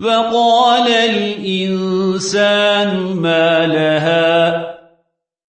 وقال الإنسان ما لها